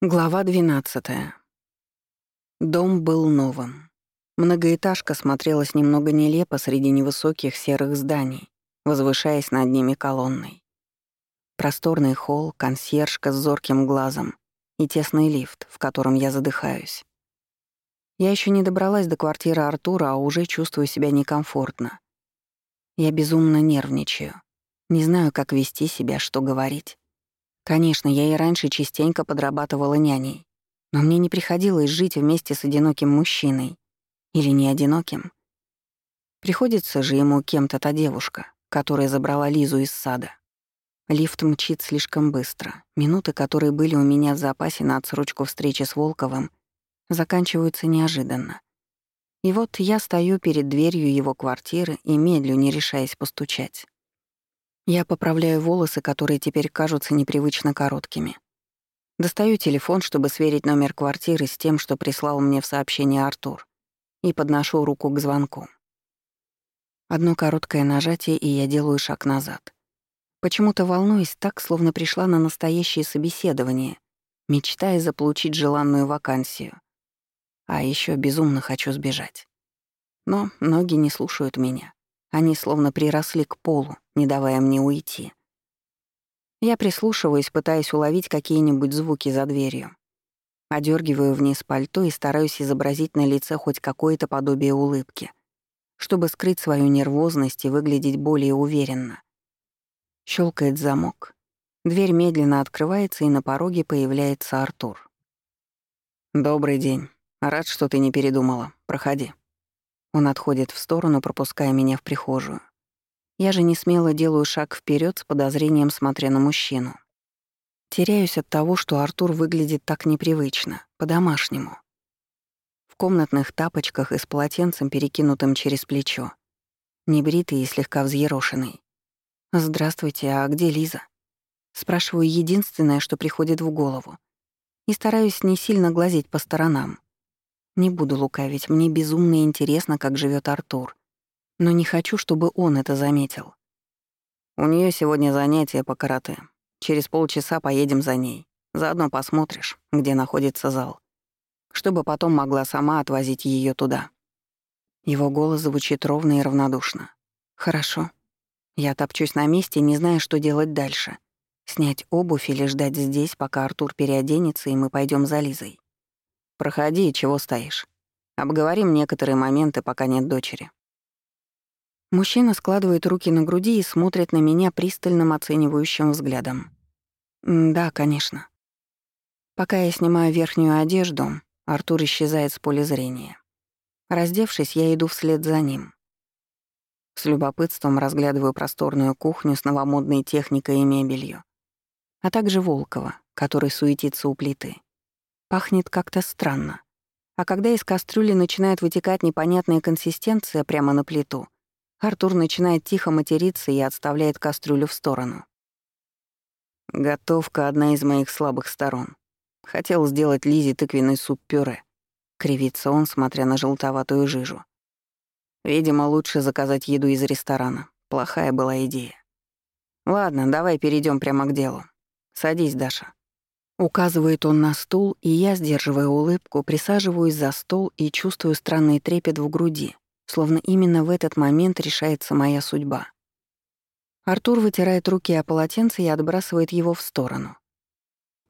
Глава 12. Дом был новым. Многоэтажка смотрелась немного нелепо среди невысоких серых зданий, возвышаясь над ними колонной. Просторный холл, консьержка с зорким глазом и тесный лифт, в котором я задыхаюсь. Я еще не добралась до квартиры Артура, а уже чувствую себя некомфортно. Я безумно нервничаю. Не знаю, как вести себя, что говорить. Конечно, я и раньше частенько подрабатывала няней, но мне не приходилось жить вместе с одиноким мужчиной. Или не одиноким. Приходится же ему кем-то та девушка, которая забрала Лизу из сада. Лифт мчит слишком быстро. Минуты, которые были у меня в запасе на отсрочку встречи с Волковым, заканчиваются неожиданно. И вот я стою перед дверью его квартиры и медлю, не решаясь постучать. Я поправляю волосы, которые теперь кажутся непривычно короткими. Достаю телефон, чтобы сверить номер квартиры с тем, что прислал мне в сообщении Артур, и подношу руку к звонку. Одно короткое нажатие, и я делаю шаг назад. Почему-то волнуюсь так, словно пришла на настоящее собеседование, мечтая заполучить желанную вакансию. А еще безумно хочу сбежать. Но ноги не слушают меня. Они словно приросли к полу, не давая мне уйти. Я прислушиваюсь, пытаясь уловить какие-нибудь звуки за дверью. Одергиваю вниз пальто и стараюсь изобразить на лице хоть какое-то подобие улыбки, чтобы скрыть свою нервозность и выглядеть более уверенно. Щелкает замок. Дверь медленно открывается, и на пороге появляется Артур. «Добрый день. Рад, что ты не передумала. Проходи». Он отходит в сторону, пропуская меня в прихожую. Я же не смело делаю шаг вперед с подозрением, смотря на мужчину. Теряюсь от того, что Артур выглядит так непривычно, по-домашнему. В комнатных тапочках и с полотенцем, перекинутым через плечо. Небритый и слегка взъерошенный. «Здравствуйте, а где Лиза?» Спрашиваю единственное, что приходит в голову. И стараюсь не сильно глазеть по сторонам. Не буду лукавить, мне безумно интересно, как живет Артур. Но не хочу, чтобы он это заметил. У нее сегодня занятие по карате. Через полчаса поедем за ней. Заодно посмотришь, где находится зал. Чтобы потом могла сама отвозить ее туда. Его голос звучит ровно и равнодушно. «Хорошо». Я топчусь на месте, не зная, что делать дальше. Снять обувь или ждать здесь, пока Артур переоденется, и мы пойдем за Лизой. Проходи, чего стоишь. Обговорим некоторые моменты, пока нет дочери. Мужчина складывает руки на груди и смотрит на меня пристальным оценивающим взглядом. «Да, конечно». Пока я снимаю верхнюю одежду, Артур исчезает с поля зрения. Раздевшись, я иду вслед за ним. С любопытством разглядываю просторную кухню с новомодной техникой и мебелью, а также Волкова, который суетится у плиты. Пахнет как-то странно. А когда из кастрюли начинает вытекать непонятная консистенция прямо на плиту, Артур начинает тихо материться и отставляет кастрюлю в сторону. Готовка — одна из моих слабых сторон. Хотел сделать Лизе тыквенный суп-пюре. Кривится он, смотря на желтоватую жижу. Видимо, лучше заказать еду из ресторана. Плохая была идея. Ладно, давай перейдем прямо к делу. Садись, Даша. Указывает он на стул, и я, сдерживая улыбку, присаживаюсь за стол и чувствую странный трепет в груди, словно именно в этот момент решается моя судьба. Артур вытирает руки о полотенце и отбрасывает его в сторону.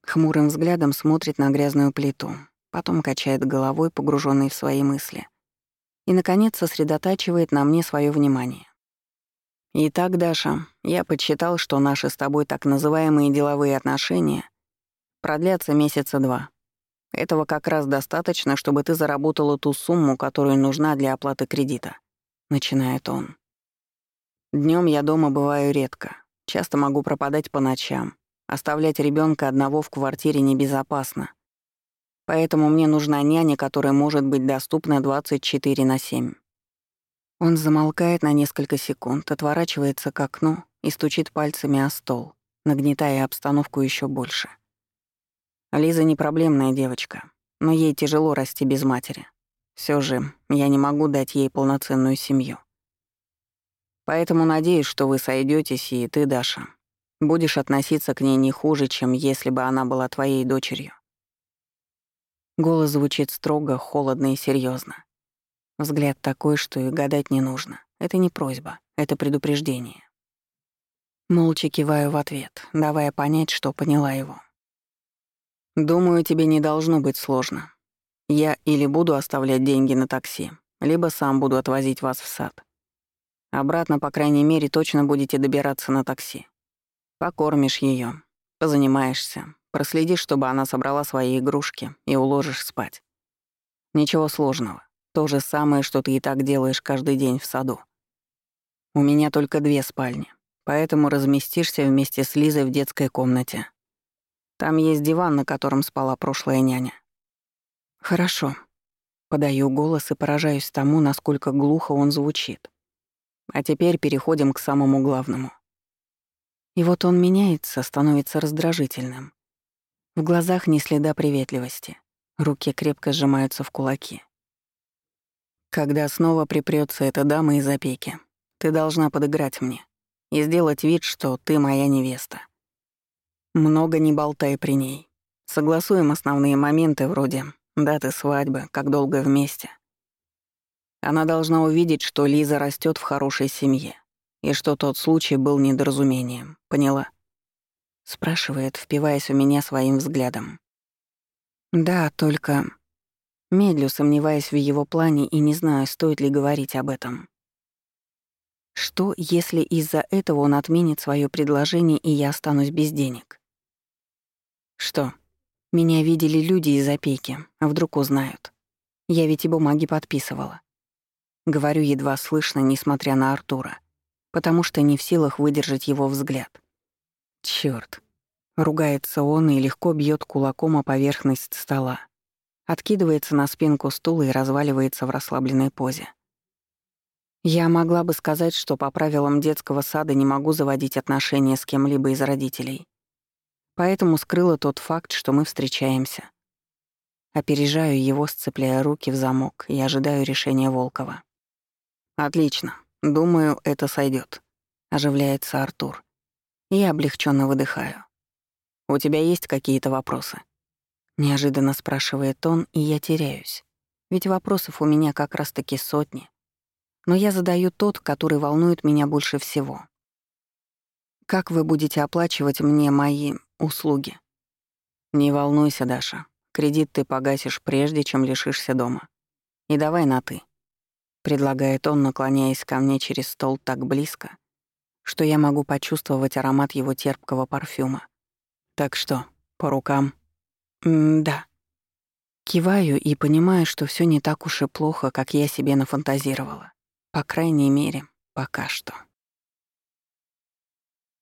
Хмурым взглядом смотрит на грязную плиту, потом качает головой, погруженный в свои мысли, и, наконец, сосредотачивает на мне свое внимание. «Итак, Даша, я подсчитал, что наши с тобой так называемые деловые отношения — продлятся месяца два. Этого как раз достаточно, чтобы ты заработала ту сумму, которая нужна для оплаты кредита», — начинает он. Днем я дома бываю редко. Часто могу пропадать по ночам. Оставлять ребенка одного в квартире небезопасно. Поэтому мне нужна няня, которая может быть доступна 24 на 7. Он замолкает на несколько секунд, отворачивается к окну и стучит пальцами о стол, нагнетая обстановку еще больше. Лиза не проблемная девочка, но ей тяжело расти без матери. Все же я не могу дать ей полноценную семью. Поэтому надеюсь, что вы сойдетесь и ты, Даша, будешь относиться к ней не хуже, чем если бы она была твоей дочерью. Голос звучит строго, холодно и серьезно. Взгляд такой, что и гадать не нужно. Это не просьба, это предупреждение. Молча киваю в ответ, давая понять, что поняла его. «Думаю, тебе не должно быть сложно. Я или буду оставлять деньги на такси, либо сам буду отвозить вас в сад. Обратно, по крайней мере, точно будете добираться на такси. Покормишь ее, позанимаешься, проследишь, чтобы она собрала свои игрушки и уложишь спать. Ничего сложного. То же самое, что ты и так делаешь каждый день в саду. У меня только две спальни, поэтому разместишься вместе с Лизой в детской комнате. Там есть диван, на котором спала прошлая няня. Хорошо. Подаю голос и поражаюсь тому, насколько глухо он звучит. А теперь переходим к самому главному. И вот он меняется, становится раздражительным. В глазах ни следа приветливости. Руки крепко сжимаются в кулаки. Когда снова припрётся эта дама из опеки, ты должна подыграть мне и сделать вид, что ты моя невеста. Много не болтай при ней. Согласуем основные моменты вроде даты свадьбы, как долго вместе. Она должна увидеть, что Лиза растет в хорошей семье и что тот случай был недоразумением. Поняла? Спрашивает, впиваясь у меня своим взглядом. Да, только Медлю, сомневаясь в его плане и не знаю, стоит ли говорить об этом. Что, если из-за этого он отменит свое предложение, и я останусь без денег? Что? Меня видели люди из опеки, а вдруг узнают. Я ведь и бумаги подписывала. Говорю едва слышно, несмотря на Артура, потому что не в силах выдержать его взгляд. Чёрт. Ругается он и легко бьет кулаком о поверхность стола откидывается на спинку стула и разваливается в расслабленной позе. Я могла бы сказать, что по правилам детского сада не могу заводить отношения с кем-либо из родителей. Поэтому скрыла тот факт, что мы встречаемся. Опережаю его, сцепляя руки в замок, и ожидаю решения Волкова. «Отлично. Думаю, это сойдет. оживляется Артур. Я облегченно выдыхаю. «У тебя есть какие-то вопросы?» Неожиданно спрашивает он, и я теряюсь. Ведь вопросов у меня как раз-таки сотни. Но я задаю тот, который волнует меня больше всего. Как вы будете оплачивать мне мои услуги? Не волнуйся, Даша. Кредит ты погасишь прежде, чем лишишься дома. И давай на «ты», — предлагает он, наклоняясь ко мне через стол так близко, что я могу почувствовать аромат его терпкого парфюма. Так что, по рукам. М-да. Киваю и понимаю, что все не так уж и плохо, как я себе нафантазировала. По крайней мере, пока что.